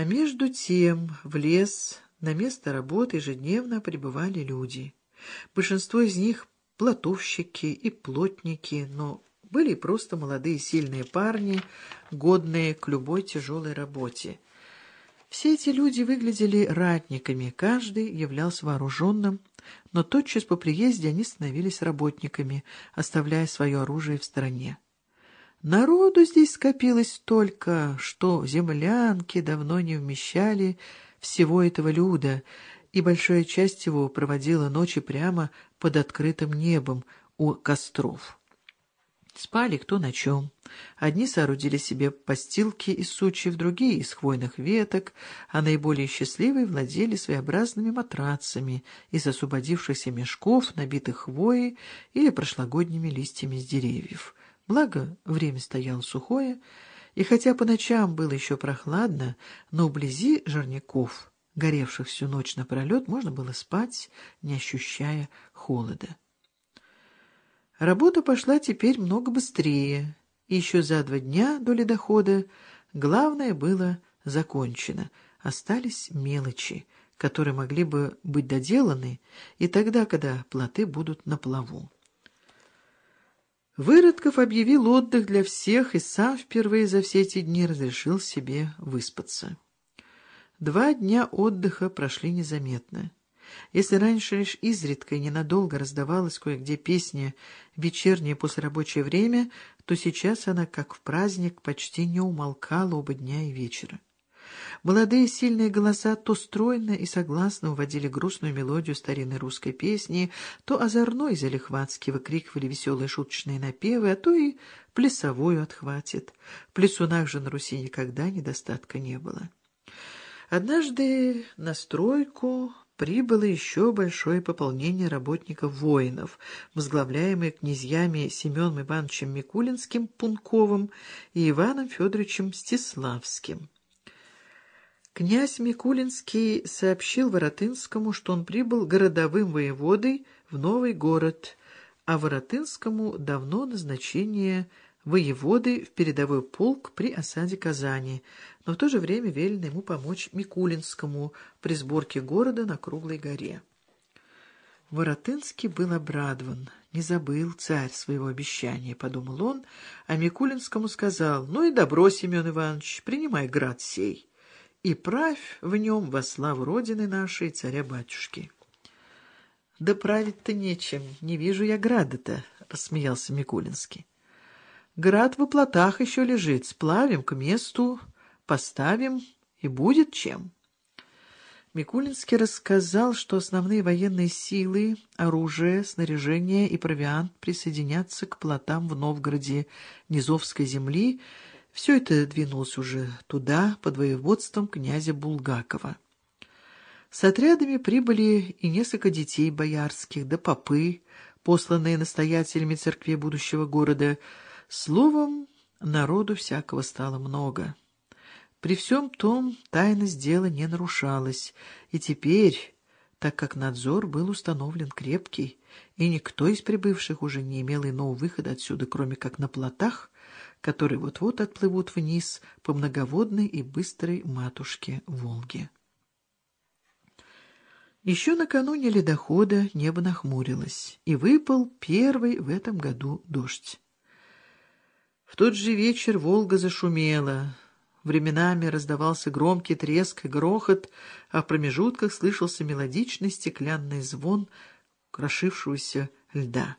А между тем в лес на место работы ежедневно прибывали люди. Большинство из них — плотовщики и плотники, но были просто молодые сильные парни, годные к любой тяжелой работе. Все эти люди выглядели ратниками, каждый являлся вооруженным, но тотчас по приезде они становились работниками, оставляя свое оружие в стороне. Народу здесь скопилось столько, что землянки давно не вмещали всего этого люда, и большая часть его проводила ночи прямо под открытым небом у костров. Спали кто на чем. Одни соорудили себе постилки из сучьев, другие — из хвойных веток, а наиболее счастливые владели своеобразными матрацами из освободившихся мешков, набитых хвоей или прошлогодними листьями с деревьев. Благо, время стояло сухое, и хотя по ночам было еще прохладно, но вблизи жарников, горевших всю ночь напролет, можно было спать, не ощущая холода. Работа пошла теперь много быстрее, и еще за два дня до ледохода главное было закончено, остались мелочи, которые могли бы быть доделаны и тогда, когда плоты будут на плаву. Выродков объявил отдых для всех и сам впервые за все эти дни разрешил себе выспаться. Два дня отдыха прошли незаметно. Если раньше лишь изредка и ненадолго раздавалась кое-где песня «Вечернее послерабочее время», то сейчас она, как в праздник, почти не умолкала оба дня и вечера. Молодые сильные голоса то стройно и согласно уводили грустную мелодию старинной русской песни, то озорно и залихватски выкрикивали веселые шуточные напевы, а то и плясовую отхватит. В плясунах же на Руси никогда недостатка не было. Однажды на стройку прибыло еще большое пополнение работников-воинов, возглавляемые князьями Семеном Ивановичем Микулинским Пунковым и Иваном Федоровичем Стиславским. Князь Микулинский сообщил Воротынскому, что он прибыл городовым воеводой в новый город, а Воротынскому давно назначение воеводы в передовой полк при осаде Казани, но в то же время велено ему помочь Микулинскому при сборке города на Круглой горе. Воротынский был обрадован, не забыл царь своего обещания, подумал он, а Микулинскому сказал, ну и добро, Семен Иванович, принимай град сей и правь в нем во славу Родины нашей, царя-батюшки. — Да править-то нечем, не вижу я града-то, — рассмеялся Микулинский. — Град в плотах еще лежит, сплавим к месту, поставим, и будет чем. Микулинский рассказал, что основные военные силы, оружие, снаряжение и провиант присоединятся к плотам в Новгороде Низовской земли, все это двинулось уже туда, под воеводством князя Булгакова. С отрядами прибыли и несколько детей боярских, да попы, посланные настоятелями церкви будущего города. Словом, народу всякого стало много. При всем том тайность дела не нарушалась, и теперь, так как надзор был установлен крепкий, и никто из прибывших уже не имел иного выхода отсюда, кроме как на плотах, которые вот-вот отплывут вниз по многоводной и быстрой матушке Волге. Еще накануне ледохода небо нахмурилось, и выпал первый в этом году дождь. В тот же вечер Волга зашумела. Временами раздавался громкий треск и грохот, а в промежутках слышался мелодичный стеклянный звон крошившегося льда.